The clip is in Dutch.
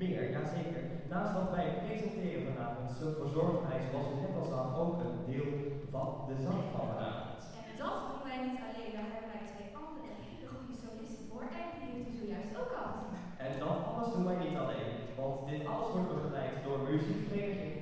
Meer, jazeker. Naast dat wij presenteren vanavond, zorgwijs was het net al aan ook een deel van de zang van vanavond. En dat doen wij niet alleen, daar hebben wij twee andere hele goede solisten voor en die heeft u zojuist ook al En dat alles doen wij niet alleen, want dit alles wordt begeleid door muziekvereniging